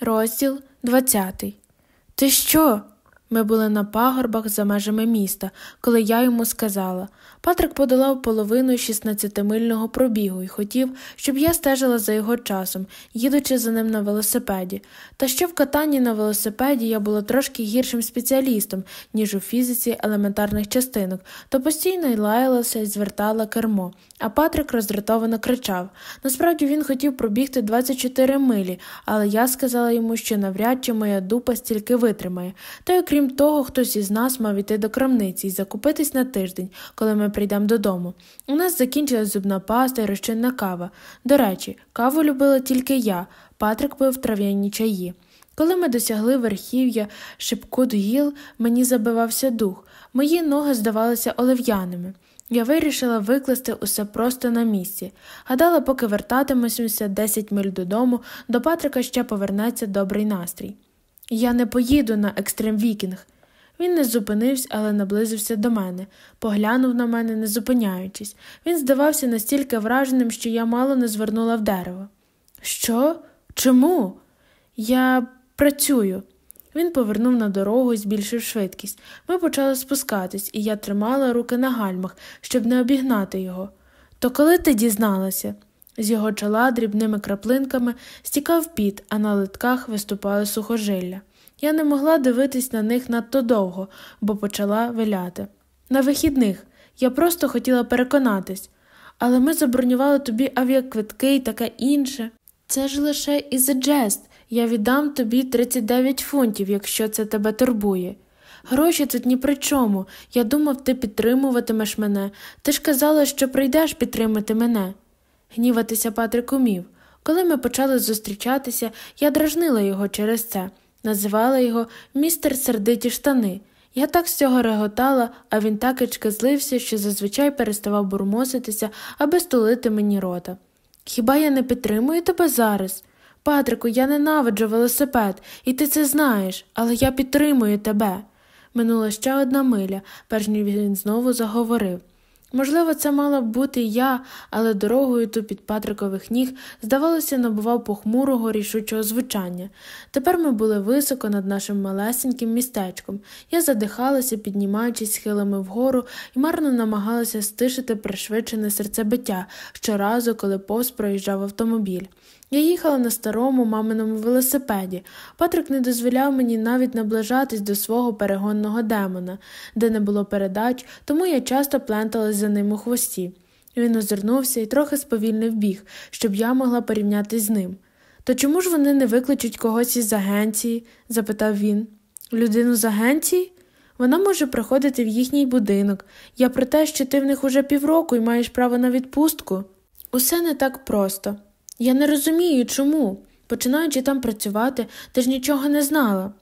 Розділ 20 Ти що? Ми були на пагорбах за межами міста, коли я йому сказала. Патрик подолав половину 16-мильного пробігу і хотів, щоб я стежила за його часом, їдучи за ним на велосипеді. Та ще в катанні на велосипеді я була трошки гіршим спеціалістом, ніж у фізиці елементарних частинок, то постійно й лаялася і звертала кермо. А Патрик роздратовано кричав. Насправді він хотів пробігти 24 милі, але я сказала йому, що навряд чи моя дупа стільки витримає. Та окрім того, хтось із нас мав іти до крамниці і закупитись на тиждень, коли ми прийдемо додому. У нас закінчилась зубна паста і розчинна кава. До речі, каву любила тільки я, Патрик пив трав'яні чаї. Коли ми досягли верхів'я шипкут гіл, мені забивався дух, мої ноги здавалися олив'яними. Я вирішила викласти усе просто на місці. Гадала, поки вертатимемося 10 миль додому, до Патрика ще повернеться добрий настрій. Я не поїду на екстрем вікінг. Він не зупинився, але наблизився до мене, поглянув на мене, не зупиняючись. Він здавався настільки враженим, що я мало не звернула в дерево. Що? Чому? Я працюю. Він повернув на дорогу збільшив швидкість. Ми почали спускатись, і я тримала руки на гальмах, щоб не обігнати його. То коли ти дізналася? З його чола дрібними краплинками стікав піт, а на литках виступали сухожилля. Я не могла дивитись на них надто довго, бо почала виляти. На вихідних я просто хотіла переконатись, але ми забронювали тобі авіаквитки і таке інше. Це ж лише із джест. Я віддам тобі 39 фунтів, якщо це тебе турбує. Гроші тут ні при чому. Я думав, ти підтримуватимеш мене. Ти ж казала, що прийдеш підтримати мене. Гніватися Патрик умів. Коли ми почали зустрічатися, я дражнила його через це, називала його містер сердиті штани. Я так з цього реготала, а він так і чказлився, що зазвичай переставав бурмоситися, аби стулити мені рота. Хіба я не підтримую тебе зараз? Патрику, я ненавиджу велосипед, і ти це знаєш, але я підтримую тебе. Минула ще одна миля, перш ніж він знову заговорив. Можливо, це мала б бути я, але дорогою ту під Патрикових ніг, здавалося, набував похмурого рішучого звучання. Тепер ми були високо над нашим малесеньким містечком. Я задихалася, піднімаючись схилами вгору, і марно намагалася стишити пришвидшене серцебиття щоразу, коли повз проїжджав автомобіль. Я їхала на старому маминому велосипеді. Патрик не дозволяв мені навіть наближатись до свого перегонного демона, де не було передач, тому я часто пленталась за ним у хвості. Він озирнувся і трохи сповільнив біг, щоб я могла порівнятись з ним. То чому ж вони не викличуть когось із агенції? запитав він. Людину з агенції? Вона може приходити в їхній будинок. Я про те, що ти в них уже півроку і маєш право на відпустку. Усе не так просто. Я не розумію, чому. Починаючи там працювати, ти ж нічого не знала.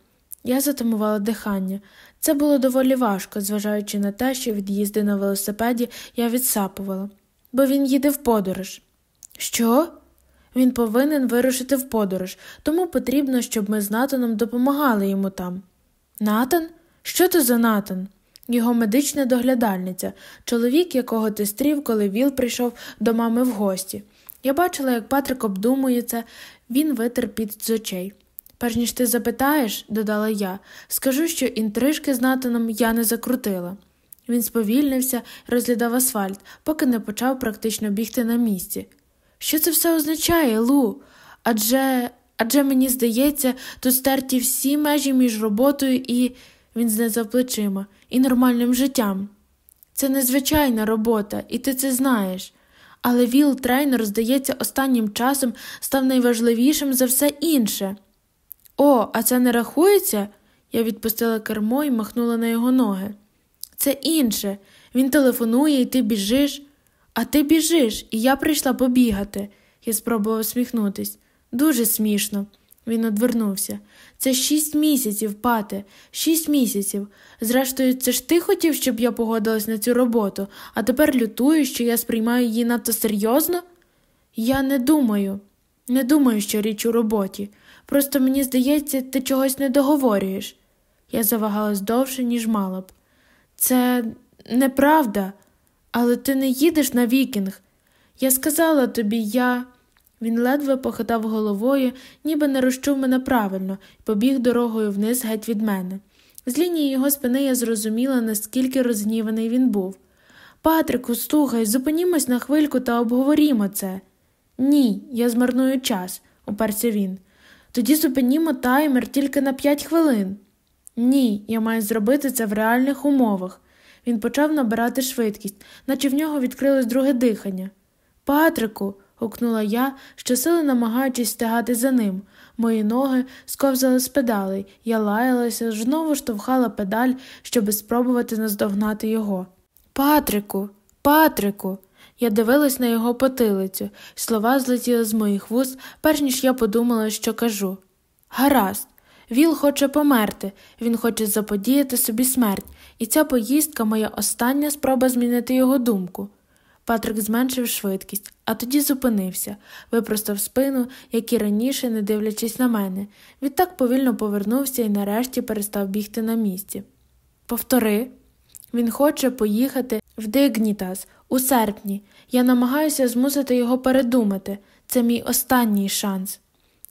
Я затамувала дихання. Це було доволі важко, зважаючи на те, що від їзди на велосипеді я відсапувала, бо він їде в подорож. Що? Він повинен вирушити в подорож, тому потрібно, щоб ми з Натаном допомагали йому там. Натан? Що то за Натан? Його медична доглядальниця, чоловік, якого ти стрів, коли Віл прийшов до мами в гості. Я бачила, як Патрик обдумує це, він витер під з очей. Перш ніж ти запитаєш, додала я, скажу, що інтрижки з Натаном я не закрутила. Він сповільнився розглядав асфальт, поки не почав практично бігти на місці. Що це все означає, Лу? Адже адже мені здається, тут стерті всі межі між роботою і він знизав плечима, і нормальним життям. Це незвичайна робота, і ти це знаєш. Але Віл трейнер, здається, останнім часом став найважливішим за все інше. О, а це не рахується? Я відпустила кермо і махнула на його ноги. Це інше. Він телефонує, і ти біжиш. А ти біжиш, і я прийшла побігати. Я спробувала усміхнутись. Дуже смішно. Він одвернувся. Це шість місяців, пате, шість місяців. Зрештою, це ж ти хотів, щоб я погодилась на цю роботу, а тепер лютую, що я сприймаю її надто серйозно? Я не думаю, не думаю, що річ у роботі. Просто мені здається, ти чогось не договорюєш. Я завагалась довше, ніж мала б. Це неправда, але ти не їдеш на вікінг. Я сказала тобі, я. Він ледве похитав головою, ніби не розчув мене правильно, і побіг дорогою вниз геть від мене. З лінії його спини я зрозуміла, наскільки розгніваний він був. Патрику, слухай, зупинімось на хвильку та обговорімо це. Ні, я змарную час, уперся він. Тоді зупинімо таймер тільки на п'ять хвилин. Ні, я маю зробити це в реальних умовах. Він почав набирати швидкість, наче в нього відкрилось друге дихання. Патрику, гукнула я, щосили намагаючись стягати за ним. Мої ноги сковзали з педалей, я лаялася, знову штовхала педаль, щоби спробувати наздогнати його. Патрику, Патрику. Я дивилась на його потилицю, слова злетіли з моїх вуз, перш ніж я подумала, що кажу. Гаразд, Віл хоче померти, він хоче заподіяти собі смерть, і ця поїздка моя остання спроба змінити його думку. Патрик зменшив швидкість, а тоді зупинився, випростав спину, як і раніше, не дивлячись на мене. Відтак повільно повернувся і нарешті перестав бігти на місці. Повтори, він хоче поїхати в Дигнітас у серпні. Я намагаюся змусити його передумати. Це мій останній шанс.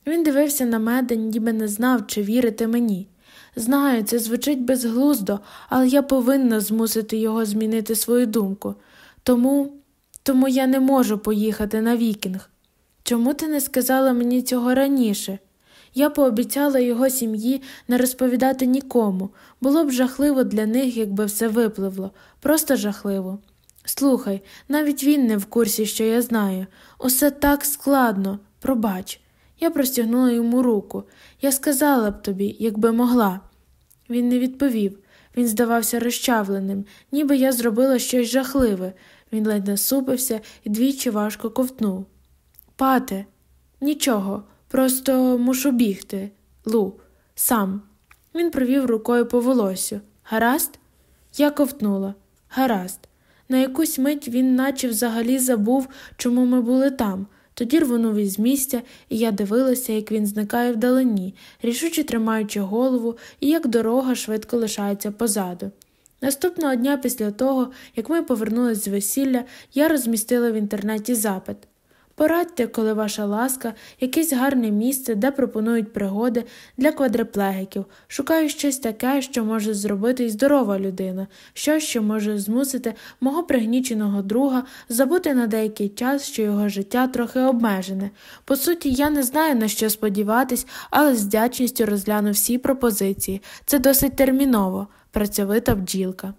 Він дивився на мене, ніби не знав, чи вірити мені. Знаю, це звучить безглуздо, але я повинна змусити його змінити свою думку. Тому тому я не можу поїхати на вікінг. Чому ти не сказала мені цього раніше? Я пообіцяла його сім'ї не розповідати нікому. Було б жахливо для них, якби все випливло, просто жахливо. Слухай, навіть він не в курсі, що я знаю. Усе так складно, пробач. Я простягнула йому руку. Я сказала б тобі, якби могла. Він не відповів. Він здавався розчавленим, ніби я зробила щось жахливе. Він ледь насупився і двічі важко ковтнув. Пате, нічого, просто мушу бігти. Лу, сам. Він провів рукою по волосю. Гаразд? Я ковтнула. Гаразд. На якусь мить він наче взагалі забув, чому ми були там. Тоді рвонув із місця, і я дивилася, як він зникає вдалині, рішуче тримаючи голову і як дорога швидко лишається позаду. Наступного дня після того, як ми повернулись з весілля, я розмістила в інтернеті запит. Порадьте, коли ваша ласка, якесь гарне місце, де пропонують пригоди для квадриплегіків, шукаю щось таке, що може зробити й здорова людина, щось, що може змусити мого пригніченого друга забути на деякий час, що його життя трохи обмежене. По суті, я не знаю, на що сподіватись, але з вдячністю розгляну всі пропозиції. Це досить терміново, працьовита бджілка.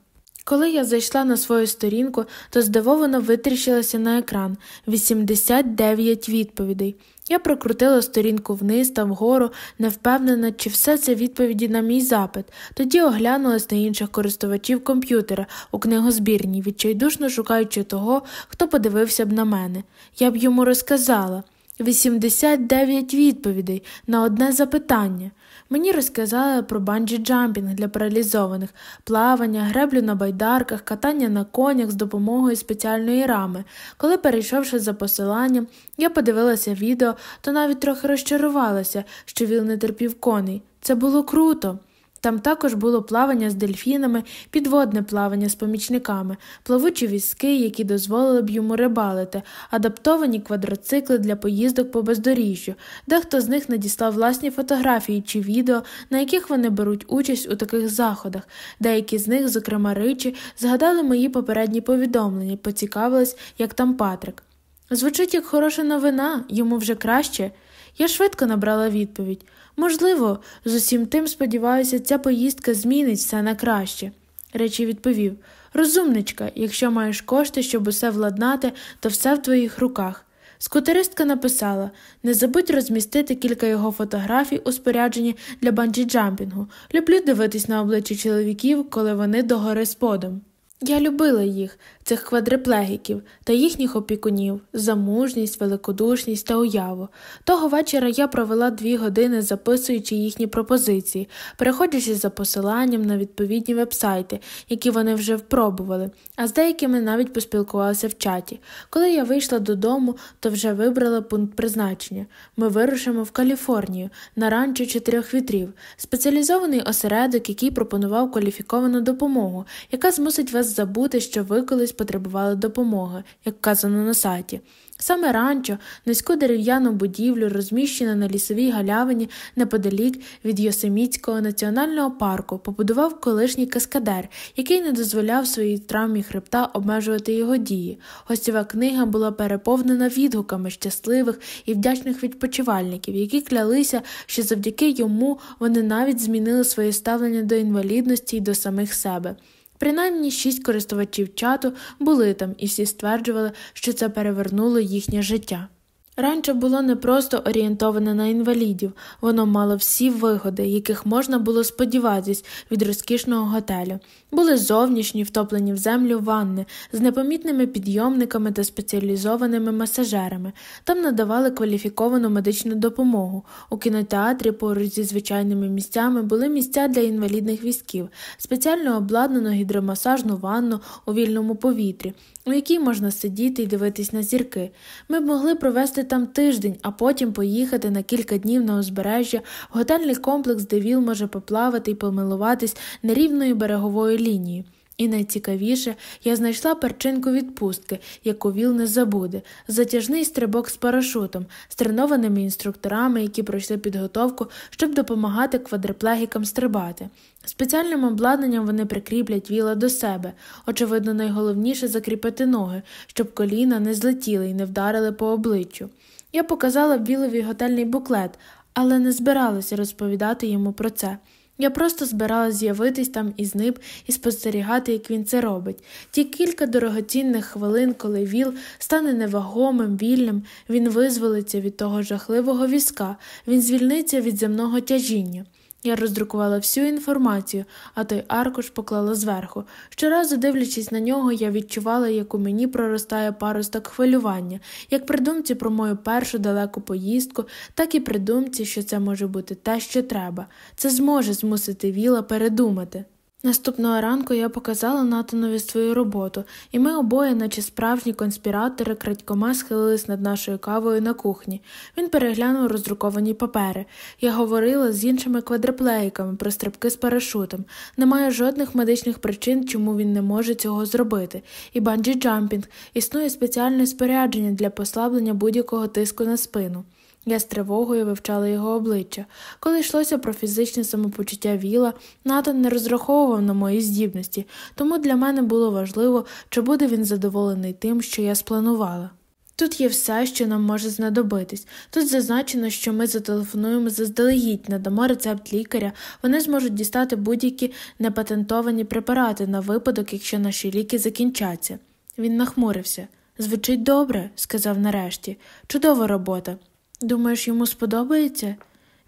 Коли я зайшла на свою сторінку, то здивовано витріщилася на екран 89 відповідей. Я прокрутила сторінку вниз та вгору, не впевнена, чи все це відповіді на мій запит, тоді оглянулась на інших користувачів комп'ютера у книгозбірні, відчайдушно шукаючи того, хто подивився б на мене. Я б йому розказала 89 відповідей на одне запитання. Мені розказали про банджі джампінг для паралізованих, плавання, греблю на байдарках, катання на конях з допомогою спеціальної рами. Коли, перейшовши за посиланням, я подивилася відео, то навіть трохи розчарувалася, що віл не терпів коней. Це було круто. Там також було плавання з дельфінами, підводне плавання з помічниками, плавучі візки, які дозволили б йому рибалити, адаптовані квадроцикли для поїздок по бездоріжжю. Дехто з них надіслав власні фотографії чи відео, на яких вони беруть участь у таких заходах. Деякі з них, зокрема ричі, згадали мої попередні повідомлення поцікавились, як там Патрик. Звучить як хороша новина, йому вже краще. Я швидко набрала відповідь. Можливо, з усім тим, сподіваюся, ця поїздка змінить все на краще. Речі відповів Розумничка, якщо маєш кошти, щоб усе владнати, то все в твоїх руках. Скутеристка написала не забудь розмістити кілька його фотографій у спорядженні для банджі-джампінгу. Люблю дивитись на обличчя чоловіків, коли вони догори сподом. Я любила їх, цих квадриплегіків та їхніх опікунів, за мужність, великодушність та уяву. Того вечора я провела дві години, записуючи їхні пропозиції, переходячи за посиланням на відповідні вебсайти, які вони вже впробували, а з деякими навіть поспілкувалася в чаті. Коли я вийшла додому, то вже вибрала пункт призначення. Ми вирушимо в Каліфорнію на ранчо чотирьох вітрів, спеціалізований осередок, який пропонував кваліфіковану допомогу, яка змусить вас забути, що ви колись потребували допомоги, як вказано на сайті. Саме ранчо, низьку дерев'яну будівлю, розміщену на лісовій галявині неподалік від Йосемітського національного парку, побудував колишній каскадер, який не дозволяв своїй травмі хребта обмежувати його дії. Гостєва книга була переповнена відгуками щасливих і вдячних відпочивальників, які клялися, що завдяки йому вони навіть змінили своє ставлення до інвалідності і до самих себе. Принаймні шість користувачів чату були там, і всі стверджували, що це перевернуло їхнє життя. Ранчо було не просто орієнтоване на інвалідів, воно мало всі вигоди, яких можна було сподіватись від розкішного готелю. Були зовнішні, втоплені в землю ванни з непомітними підйомниками та спеціалізованими масажерами. Там надавали кваліфіковану медичну допомогу. У кінотеатрі поруч зі звичайними місцями були місця для інвалідних візків, спеціально обладнану гідромасажну ванну у вільному повітрі у якій можна сидіти і дивитись на зірки. Ми б могли провести там тиждень, а потім поїхати на кілька днів на узбережжя в готельний комплекс, де Віл може поплавати і помилуватись нерівною береговою лінією. І найцікавіше, я знайшла перчинку відпустки, яку Віл не забуде, затяжний стрибок з парашутом, з тренованими інструкторами, які пройшли підготовку, щоб допомагати квадриплегікам стрибати. Спеціальним обладнанням вони прикріплять віла до себе. Очевидно, найголовніше закріпити ноги, щоб коліна не злетіли і не вдарили по обличчю. Я показала Вілові готельний буклет, але не збиралася розповідати йому про це. Я просто збиралась з'явитись там із ним і спостерігати, як він це робить. Ті кілька дорогоцінних хвилин, коли Віл стане невагомим, вільним, він визволиться від того жахливого візка, він звільниться від земного тяжіння. Я роздрукувала всю інформацію, а той аркуш поклала зверху. Щоразу, дивлячись на нього, я відчувала, як у мені проростає паросток хвилювання, як при думці про мою першу далеку поїздку, так і при думці, що це може бути те, що треба. Це зможе змусити Віла передумати. Наступного ранку я показала Натанові свою роботу, і ми обоє, наче справжні конспіратори, крадькома схилились над нашою кавою на кухні. Він переглянув роздруковані папери. Я говорила з іншими квадриплеїками про стрибки з парашутом. Немає жодних медичних причин, чому він не може цього зробити. І банджі джампінг існує спеціальне спорядження для послаблення будь-якого тиску на спину. Я з тривогою вивчала його обличчя. Коли йшлося про фізичне самопочуття Віла, Натан не розраховував на мої здібності, тому для мене було важливо, чи буде він задоволений тим, що я спланувала. Тут є все, що нам може знадобитись. Тут зазначено, що ми зателефонуємо заздалегідь, надамо рецепт лікаря, вони зможуть дістати будь-які непатентовані препарати на випадок, якщо наші ліки закінчаться. Він нахмурився. Звучить добре, сказав нарешті. Чудова робота. Думаєш, йому сподобається?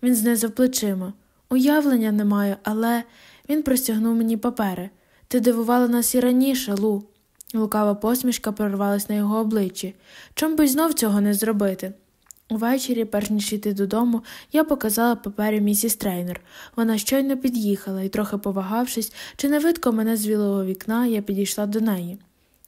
Він знизав плечима. Уявлення не маю, але він простягнув мені папери. Ти дивувала нас і раніше, Лу. Лукава посмішка прорвалась на його обличчі. Чом би знов цього не зробити? Увечері, перш ніж йти додому, я показала папері місіс трейнер. Вона щойно під'їхала і, трохи повагавшись, чи не видко мене з вілого вікна, я підійшла до неї.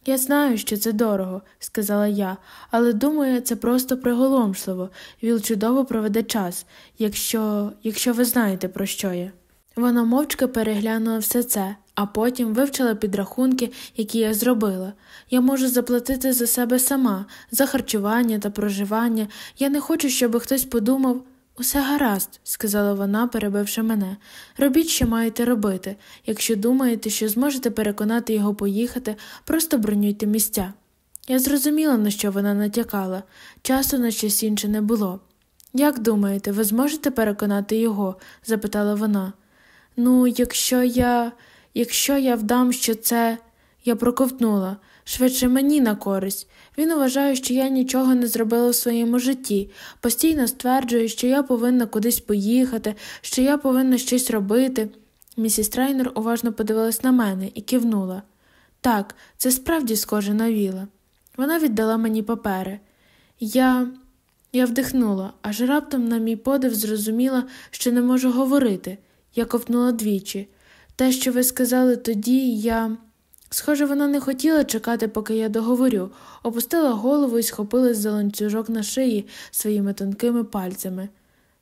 Я знаю, що це дорого, сказала я, але думаю, це просто приголомшливо. Віл чудово проведе час, якщо якщо ви знаєте, про що я. Вона мовчки переглянула все це, а потім вивчила підрахунки, які я зробила. Я можу заплатити за себе сама, за харчування та проживання. Я не хочу, щоб хтось подумав. Усе гаразд, сказала вона, перебивши мене. Робіть, що маєте робити. Якщо думаєте, що зможете переконати його поїхати, просто бронюйте місця. Я зрозуміла, на що вона натякала, часу на щось інше не було. Як думаєте, ви зможете переконати його? запитала вона. Ну, якщо я, якщо я вдам, що це. Я проковтнула швидше мені на користь. Він вважає, що я нічого не зробила в своєму житті, постійно стверджує, що я повинна кудись поїхати, що я повинна щось робити. Місіс Трейнер уважно подивилась на мене і кивнула. Так, це справді схоже на віла. Вона віддала мені папери. Я Я вдихнула, аж раптом, на мій подив, зрозуміла, що не можу говорити. Я ковтнула двічі. Те, що ви сказали тоді, я. Схоже, вона не хотіла чекати, поки я договорю, опустила голову і схопилась за ланцюжок на шиї своїми тонкими пальцями.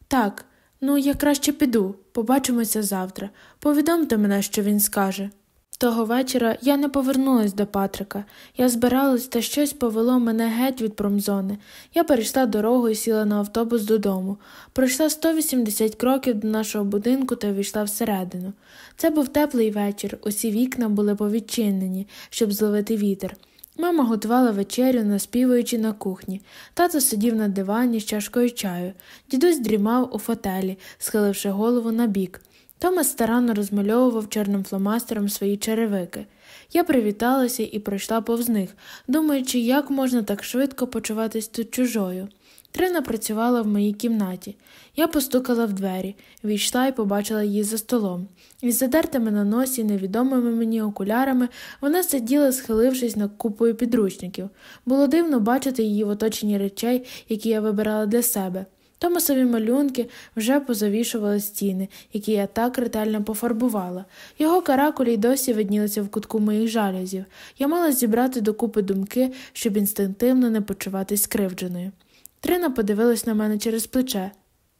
Так, ну я краще піду, побачимося завтра. Повідомте мене, що він скаже. Того вечора я не повернулась до Патрика. Я збиралась, та щось повело мене геть від промзони. Я перейшла дорогу і сіла на автобус додому. Пройшла 180 кроків до нашого будинку та війшла всередину. Це був теплий вечір, усі вікна були повідчинені, щоб зловити вітер. Мама готувала вечерю, наспівуючи на кухні. Тато сидів на дивані з чашкою чаю. Дідусь дрімав у фотелі, схиливши голову на бік. Томас старанно розмальовував чорним фломастером свої черевики. Я привіталася і пройшла повз них, думаючи, як можна так швидко почуватись тут чужою. Трина працювала в моїй кімнаті. Я постукала в двері, війшла і побачила її за столом. Із задертими на носі, невідомими мені окулярами, вона сиділа, схилившись над купою підручників. Було дивно бачити її в оточенні речей, які я вибирала для себе. Томасові малюнки вже позавішували стіни, які я так ретельно пофарбувала. Його каракулі й досі виднілися в кутку моїх жалюзів. Я мала зібрати докупи думки, щоб інстинктивно не почуватись скривдженою. Трина подивилась на мене через плече.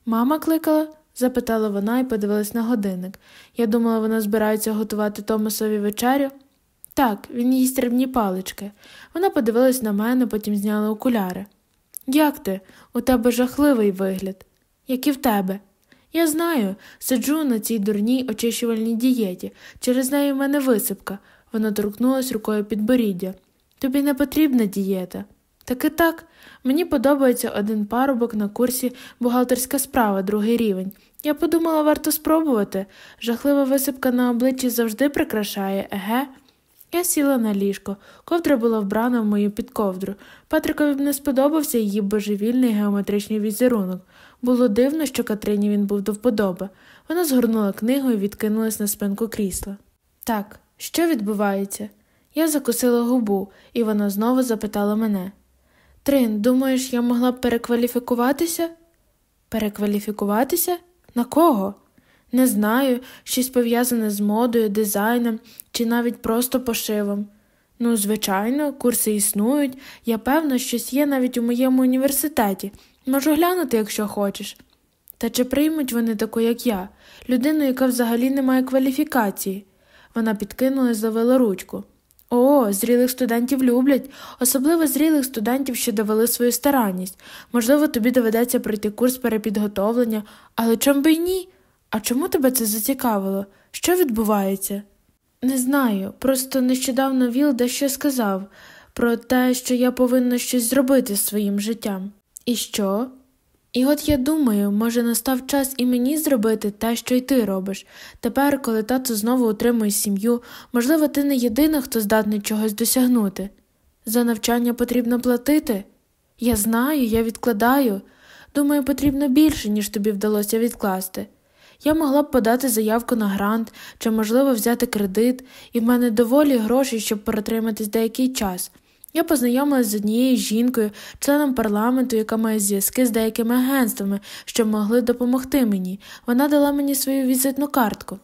Мама кликала? запитала вона і подивилась на годинник. Я думала, вона збирається готувати Томасові вечерю. Так, він їсть рибні палички. Вона подивилась на мене, потім зняла окуляри. Як ти? У тебе жахливий вигляд, як і в тебе. Я знаю, сиджу на цій дурній очищувальній дієті, через неї в мене висипка. Вона торкнулась рукою підборіддя. Тобі не потрібна дієта. Так і так, мені подобається один парубок на курсі бухгалтерська справа, другий рівень. Я подумала, варто спробувати. Жахлива висипка на обличчі завжди прикрашає, еге. Я сіла на ліжко, ковдра була вбрана в мою підковдру. Патрикові б не сподобався її божевільний геометричний візерунок. Було дивно, що Катрині він був до вподоби. Вона згорнула книгу і відкинулась на спинку крісла. Так, що відбувається? Я закусила губу, і вона знову запитала мене Трин, думаєш, я могла б перекваліфікуватися? Перекваліфікуватися? На кого? Не знаю, щось пов'язане з модою, дизайном чи навіть просто пошивом. Ну, звичайно, курси існують, я певна, щось є навіть у моєму університеті. Можу глянути, якщо хочеш. Та чи приймуть вони таку, як я, людину, яка взагалі не має кваліфікації? Вона підкинула і завела ручку. О, зрілих студентів люблять, особливо зрілих студентів, що довели свою старанність. Можливо, тобі доведеться пройти курс перепідготовлення, але чом би й ні? А чому тебе це зацікавило? Що відбувається? Не знаю, просто нещодавно Віл дещо сказав про те, що я повинна щось зробити з своїм життям. І що? І от я думаю, може, настав час і мені зробити те, що й ти робиш. Тепер, коли тато знову отримує сім'ю, можливо, ти не єдина, хто здатний чогось досягнути. За навчання потрібно платити? Я знаю, я відкладаю. Думаю, потрібно більше, ніж тобі вдалося відкласти. Я могла б подати заявку на грант чи, можливо, взяти кредит, і в мене доволі грошей, щоб протриматись деякий час. Я познайомилася з однією жінкою, членом парламенту, яка має зв'язки з деякими агентствами, що могли допомогти мені. Вона дала мені свою візитну картку.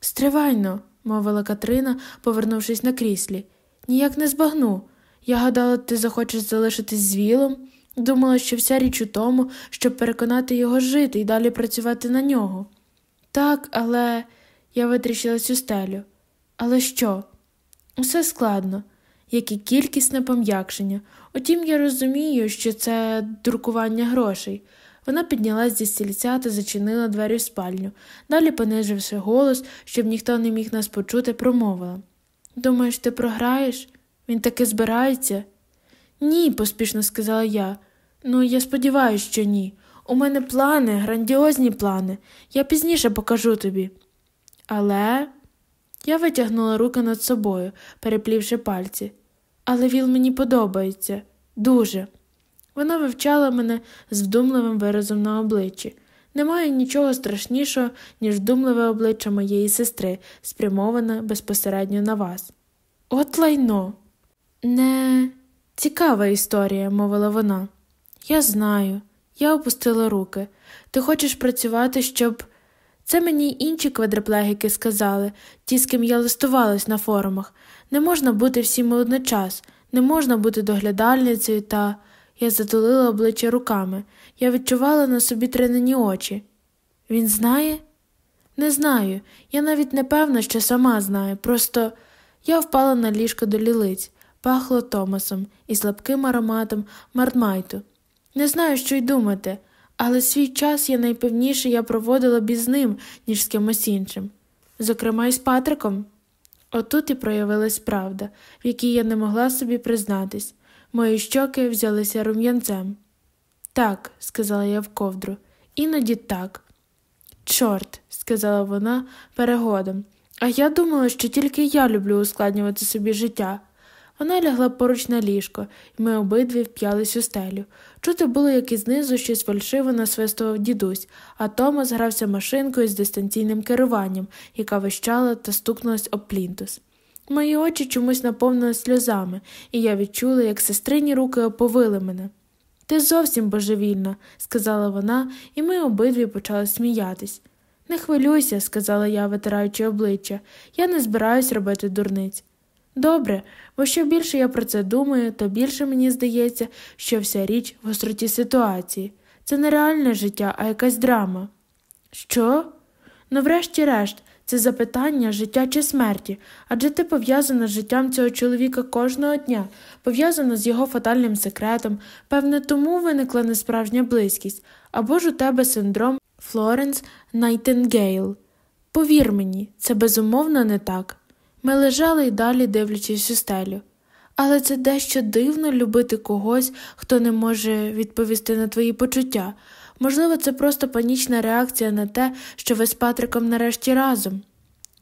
Стривайно, мовила Катрина, повернувшись на кріслі. Ніяк не збагну. Я гадала, ти захочеш залишитись з Вілом. Думала, що вся річ у тому, щоб переконати його жити і далі працювати на нього. Так, але я витріщилась у стелю. Але що? Усе складно, як і кількісне пом'якшення. Утім, я розумію, що це друкування грошей. Вона піднялась зі стільця та зачинила двері в спальню, далі, пониживши голос, щоб ніхто не міг нас почути, промовила Думаєш, ти програєш? Він таки збирається? Ні, поспішно сказала я. Ну, я сподіваюся, що ні. У мене плани, грандіозні плани. Я пізніше покажу тобі. Але я витягнула руки над собою, переплівши пальці. Але Віл мені подобається дуже. Вона вивчала мене з вдумливим виразом на обличчі. Немає нічого страшнішого, ніж вдумливе обличчя моєї сестри, спрямоване безпосередньо на вас. От лайно. Не цікава історія, мовила вона. Я знаю. Я опустила руки. Ти хочеш працювати, щоб. Це мені інші квадриплегіки сказали, ті, з ким я листувалась на форумах. Не можна бути всім одночас, не можна бути доглядальницею та. Я затулила обличчя руками. Я відчувала на собі тренені очі. Він знає? Не знаю. Я навіть не певна, що сама знаю. Просто Я впала на ліжко до лілиць, пахло Томасом і слабким ароматом Мартмайту. Не знаю, що й думати, але свій час я найпевніше я проводила б із ним, ніж з кимось іншим, зокрема, і з Патриком. Отут і проявилась правда, в якій я не могла собі признатись. Мої щоки взялися рум'янцем. Так, сказала я в ковдру, іноді так. Чорт, сказала вона перегодом. А я думала, що тільки я люблю ускладнювати собі життя. Вона лягла поруч на ліжко, і ми обидві вп'ялись у стелю. Чути було, як і знизу щось фальшиво насвистував дідусь, а Томас грався машинкою з дистанційним керуванням, яка вищала та стукнулась об плінтус. Мої очі чомусь наповнились сльозами, і я відчула, як сестрині руки оповили мене. Ти зовсім божевільна, сказала вона, і ми обидві почали сміятись. Не хвилюйся, сказала я, витираючи обличчя, я не збираюсь робити дурниць. Добре, бо що більше я про це думаю, то більше мені здається, що вся річ в гостроті ситуації. Це не реальне життя, а якась драма. Що? Ну, врешті-решт, це запитання життя чи смерті, адже ти пов'язана з життям цього чоловіка кожного дня, пов'язана з його фатальним секретом, певне, тому виникла несправжня близькість, або ж у тебе синдром Флоренс Найтингейл. Повір мені, це безумовно не так. Ми лежали й далі, дивлячись у стелю. Але це дещо дивно любити когось, хто не може відповісти на твої почуття. Можливо, це просто панічна реакція на те, що ви з Патриком нарешті разом.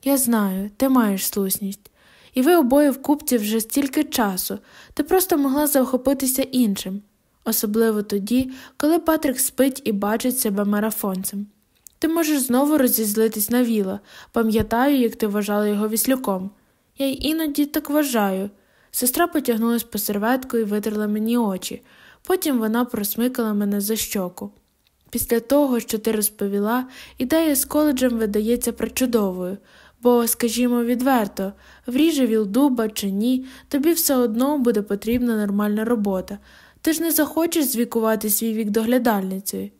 Я знаю, ти маєш слушність. І ви обоє в купці вже стільки часу, ти просто могла захопитися іншим, особливо тоді, коли Патрик спить і бачить себе марафонцем. Ти можеш знову розізлитись на віла, пам'ятаю, як ти вважала його віслюком. Я й іноді так вважаю. Сестра потягнулась по серветку і витерла мені очі, потім вона просмикала мене за щоку. Після того, що ти розповіла, ідея з коледжем видається причудовою, бо, скажімо відверто, вріже віл дуба чи ні, тобі все одно буде потрібна нормальна робота. Ти ж не захочеш звікувати свій вік доглядальницею.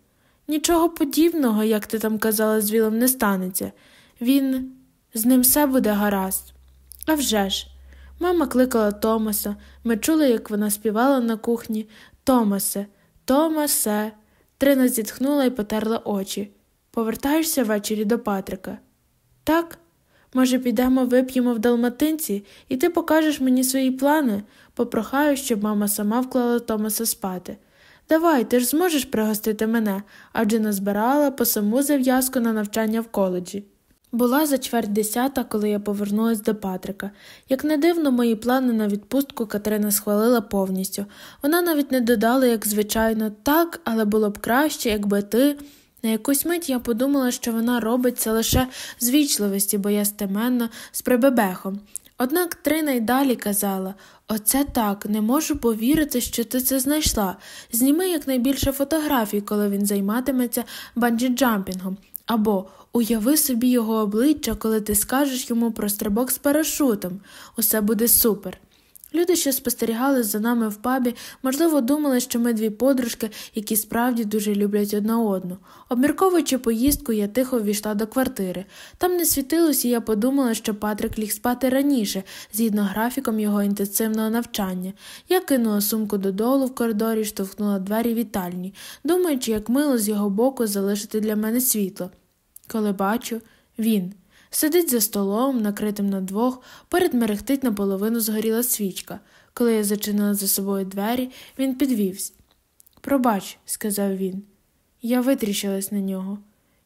Нічого подібного, як ти там казала, з Вілом не станеться. Він з ним все буде гаразд. А вже ж. Мама кликала Томаса, ми чули, як вона співала на кухні Томасе, Томасе. Трина зітхнула і потерла очі. Повертаєшся ввечері до Патрика? Так. Може, підемо вип'ємо в далматинці, і ти покажеш мені свої плани, попрохаю, щоб мама сама вклала Томаса спати. Давай, ти ж зможеш пригостити мене, адже назбирала по саму зав'язку на навчання в коледжі. Була за чверть десята, коли я повернулася до Патрика. Як не дивно, мої плани на відпустку Катерина схвалила повністю. Вона навіть не додала, як звичайно, так, але було б краще, якби ти. На якусь мить я подумала, що вона робить це лише з вічливості, бо я стеменно з прибебехом. Однак Трина й далі казала Оце так, не можу повірити, що ти це знайшла. Зніми якнайбільше фотографій, коли він займатиметься банджі-джампінгом. Або уяви собі його обличчя, коли ти скажеш йому про стрибок з парашутом. Усе буде супер. Люди, що спостерігали за нами в пабі, можливо, думали, що ми дві подружки, які справді дуже люблять одна одну. Обмірковуючи поїздку, я тихо ввійшла до квартири. Там не світилось, і я подумала, що Патрик ліг спати раніше, згідно графіком його інтенсивного навчання. Я кинула сумку додолу в коридорі штовхнула двері вітальні, думаючи, як мило з його боку залишити для мене світло. Коли бачу, він. Сидить за столом, накритим на двох, перед мерехтить наполовину згоріла свічка. Коли я зачинила за собою двері, він підвівся. Пробач, сказав він. Я витріщилась на нього.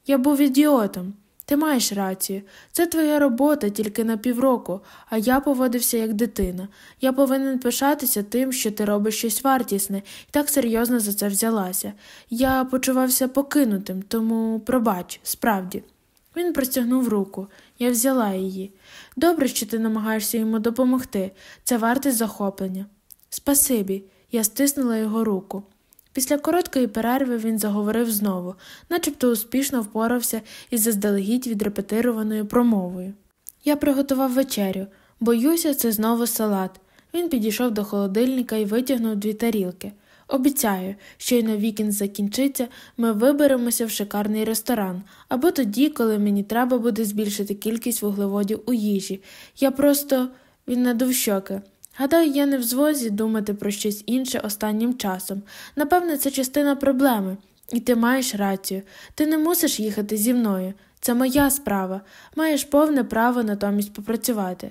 Я був ідіотом. Ти маєш рацію. Це твоя робота тільки на півроку, а я поводився як дитина. Я повинен пишатися тим, що ти робиш щось вартісне, і так серйозно за це взялася. Я почувався покинутим, тому пробач, справді. Він простягнув руку. Я взяла її. Добре, що ти намагаєшся йому допомогти. Це варте захоплення. Спасибі, я стиснула його руку. Після короткої перерви він заговорив знову, начебто успішно впорався із заздалегідь відрепетированою промовою. Я приготував вечерю, боюся, це знову салат. Він підійшов до холодильника і витягнув дві тарілки. Обіцяю, щойно вікінд закінчиться, ми виберемося в шикарний ресторан, або тоді, коли мені треба буде збільшити кількість вуглеводів у їжі. Я просто. Він надув щоки. Гадаю, я не в звозі думати про щось інше останнім часом. Напевне, це частина проблеми. І ти маєш рацію. Ти не мусиш їхати зі мною. Це моя справа. Маєш повне право натомість попрацювати.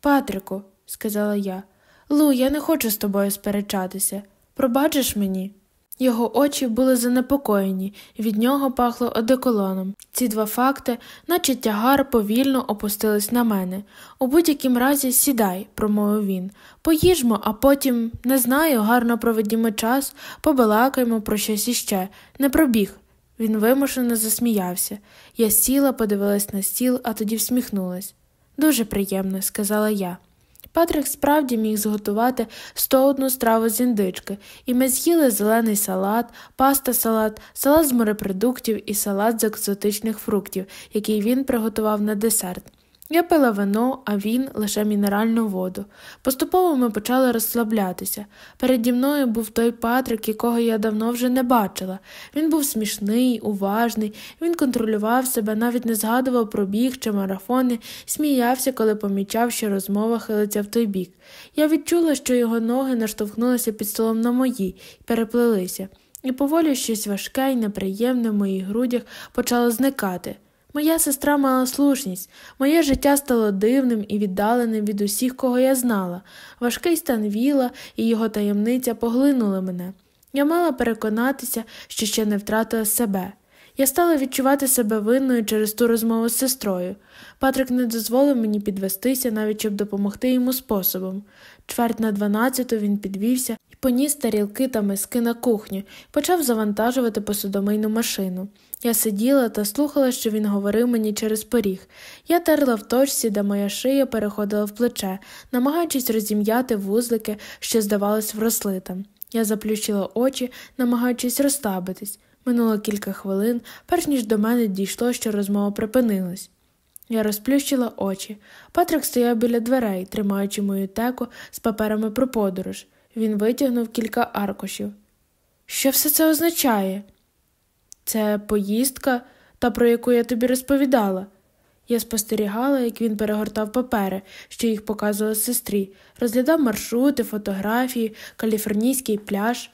Патрику, сказала я, Лу, я не хочу з тобою сперечатися. Пробачиш мені? Його очі були занепокоєні, від нього пахло одеколоном. Ці два факти, наче тягар, повільно опустились на мене. У будь-якім разі сідай, промовив він. Поїжмо, а потім, не знаю, гарно проведімо час, побалакаємо про щось іще. Не пробіг. Він вимушено засміявся. Я сіла, подивилась на стіл, а тоді всміхнулась. Дуже приємно, сказала я. Патрик справді міг зготувати 101 страву з індички, і ми з'їли зелений салат, паста салат, салат з морепродуктів і салат з екзотичних фруктів, який він приготував на десерт. Я пила вино, а він лише мінеральну воду. Поступово ми почали розслаблятися. Переді мною був той Патрик, якого я давно вже не бачила. Він був смішний, уважний, він контролював себе, навіть не згадував про біг чи марафони, сміявся, коли помічав, що розмова хилиться в той бік. Я відчула, що його ноги наштовхнулися під столом на мої і переплелися, і поволі щось важке і неприємне в моїх грудях почало зникати. Моя сестра мала слушність, моє життя стало дивним і віддаленим від усіх, кого я знала. Важкий стан віла і його таємниця поглинули мене. Я мала переконатися, що ще не втратила себе. Я стала відчувати себе винною через ту розмову з сестрою. Патрик не дозволив мені підвестися, навіть щоб допомогти йому способом. Чверть на дванадцяту він підвівся і поніс тарілки та миски на кухню почав завантажувати посудомийну машину. Я сиділа та слухала, що він говорив мені через поріг. Я терла в точці, де моя шия переходила в плече, намагаючись розім'яти вузлики, що, здавалось, вросли там. Я заплющила очі, намагаючись розслабитись. Минуло кілька хвилин, перш ніж до мене дійшло, що розмова припинилась. Я розплющила очі. Патрик стояв біля дверей, тримаючи мою теку з паперами про подорож. Він витягнув кілька аркушів. Що все це означає? Це поїздка, та про яку я тобі розповідала. Я спостерігала, як він перегортав папери, що їх показувала сестрі, розглядав маршрути, фотографії, каліфорнійський пляж.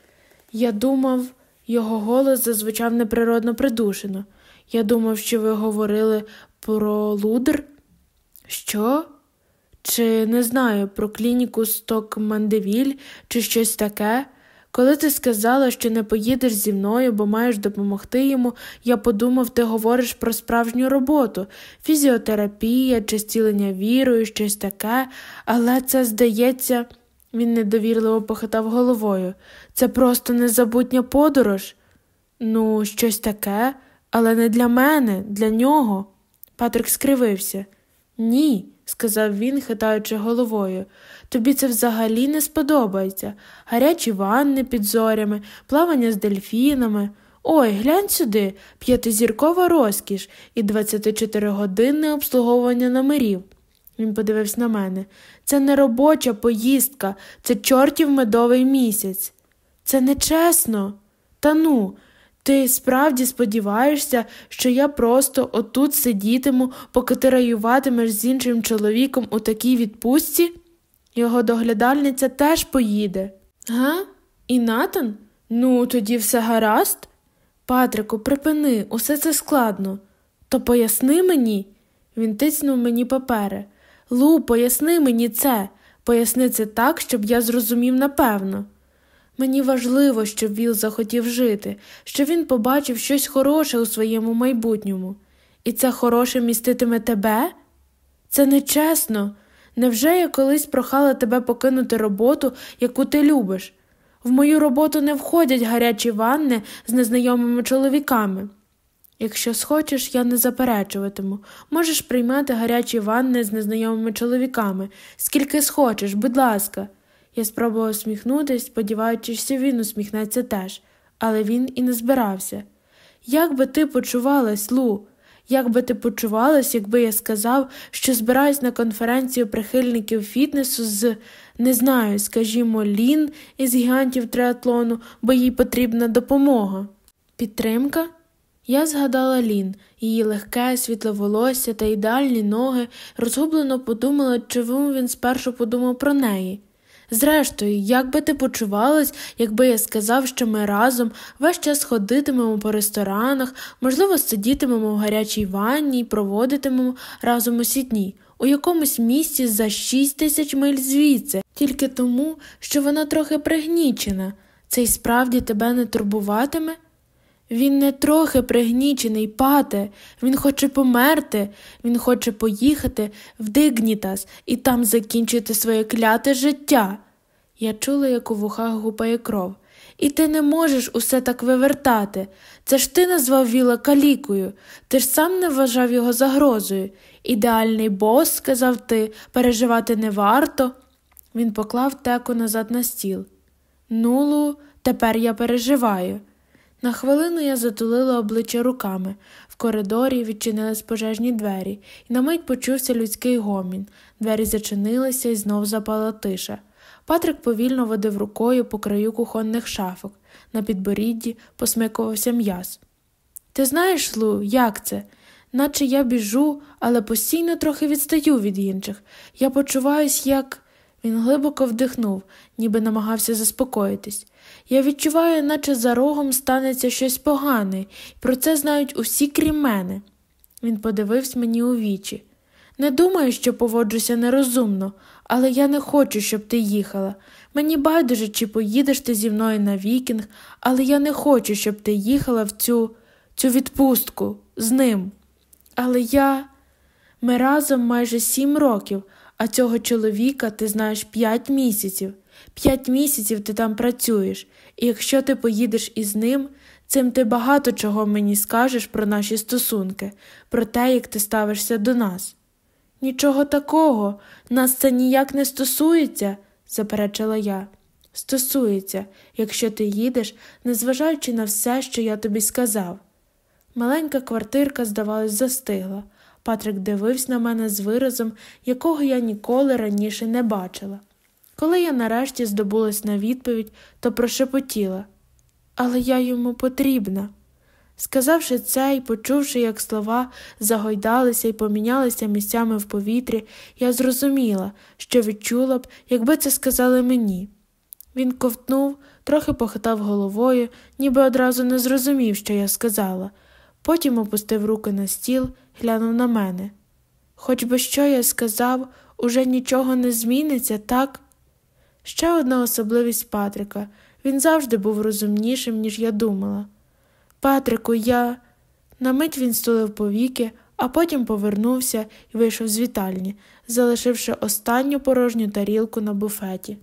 Я думав, його голос зазвучав неприродно придушено. Я думав, що ви говорили про лудр? Що? Чи не знаю, про клініку Сток Мандевіль, чи щось таке? Коли ти сказала, що не поїдеш зі мною, бо маєш допомогти йому, я подумав, ти говориш про справжню роботу, фізіотерапія чи зцілення вірою, щось таке, але це, здається, він недовірливо похитав головою. Це просто незабутня подорож. Ну, щось таке, але не для мене, для нього. Патрик скривився. Ні, сказав він, хитаючи головою. Тобі це взагалі не сподобається. Гарячі ванни під зорями, плавання з дельфінами. Ой, глянь сюди, п'ятизіркова розкіш і 24-годинне обслуговування номерів. Він подивився на мене. Це не робоча поїздка, це чортів медовий місяць. Це нечесно. Та ну, ти справді сподіваєшся, що я просто отут сидітиму, поки ти раюватимеш з іншим чоловіком у такій відпустці? Його доглядальниця теж поїде. Га? І Натан? Ну, тоді все гаразд? Патрику, припини, усе це складно. То поясни мені. Він тиснув мені папери. Лу, поясни мені це, поясни це так, щоб я зрозумів напевно. Мені важливо, щоб Віл захотів жити, щоб він побачив щось хороше у своєму майбутньому. І це хороше міститиме тебе? Це нечесно. Невже я колись прохала тебе покинути роботу, яку ти любиш? В мою роботу не входять гарячі ванни з незнайомими чоловіками. Якщо схочеш, я не заперечуватиму. Можеш приймати гарячі ванни з незнайомими чоловіками, скільки схочеш, будь ласка. Я спробував усміхнутися, сподіваючись, що він усміхнеться теж, але він і не збирався. Як би ти почувалась, Лу? Як би ти почувалась, якби я сказав, що збираюсь на конференцію прихильників фітнесу з, не знаю, скажімо, Лін із гігантів триатлону, бо їй потрібна допомога? Підтримка? Я згадала Лін, її легке, світле волосся та ідеальні ноги, розгублено подумала, чому він спершу подумав про неї. Зрештою, як би ти почувалась, якби я сказав, що ми разом весь час ходитимемо по ресторанах, можливо, сидітимемо в гарячій ванні і проводитимемо разом усі дні, у якомусь місці за шість тисяч миль звідси, тільки тому, що вона трохи пригнічена. Це й справді тебе не турбуватиме? Він не трохи пригнічений, пате, він хоче померти, він хоче поїхати в Дигнітас і там закінчити своє кляте життя. Я чула, як у вухах гупає кров. І ти не можеш усе так вивертати. Це ж ти назвав Віла калікою, ти ж сам не вважав його загрозою. Ідеальний бос, сказав ти, переживати не варто. Він поклав теку назад на стіл. Нулу, тепер я переживаю. На хвилину я затулила обличчя руками. В коридорі відчинились пожежні двері, і на мить почувся людський гомін. Двері зачинилися і знов запала тиша. Патрик повільно водив рукою по краю кухонних шафок. На підборідді посмикувався м'яз. Ти знаєш, Лу, як це? Наче я біжу, але постійно трохи відстаю від інших. Я почуваюсь, як. Він глибоко вдихнув, ніби намагався заспокоїтись. Я відчуваю, наче за рогом станеться щось погане, і про це знають усі крім мене. Він подивився мені у вічі. Не думаю, що поводжуся нерозумно, але я не хочу, щоб ти їхала. Мені байдуже, чи поїдеш ти зі мною на вікінг, але я не хочу, щоб ти їхала в цю цю відпустку з ним. Але я. Ми разом майже сім років, а цього чоловіка ти знаєш п'ять місяців. П'ять місяців ти там працюєш, і якщо ти поїдеш із ним, цим ти багато чого мені скажеш про наші стосунки, про те, як ти ставишся до нас. Нічого такого, нас це ніяк не стосується, заперечила я. Стосується, якщо ти їдеш, незважаючи на все, що я тобі сказав. Маленька квартирка, здавалось, застигла. Патрик дивився на мене з виразом, якого я ніколи раніше не бачила. Коли я нарешті здобулась на відповідь, то прошепотіла Але я йому потрібна. Сказавши це і почувши, як слова загойдалися і помінялися місцями в повітрі, я зрозуміла, що відчула б, якби це сказали мені. Він ковтнув, трохи похитав головою, ніби одразу не зрозумів, що я сказала. Потім опустив руки на стіл, глянув на мене. Хоч би що я сказав, уже нічого не зміниться, так? Ще одна особливість Патрика він завжди був розумнішим, ніж я думала. Патрику, я. На мить він стулив повіки, а потім повернувся і вийшов з вітальні, залишивши останню порожню тарілку на буфеті.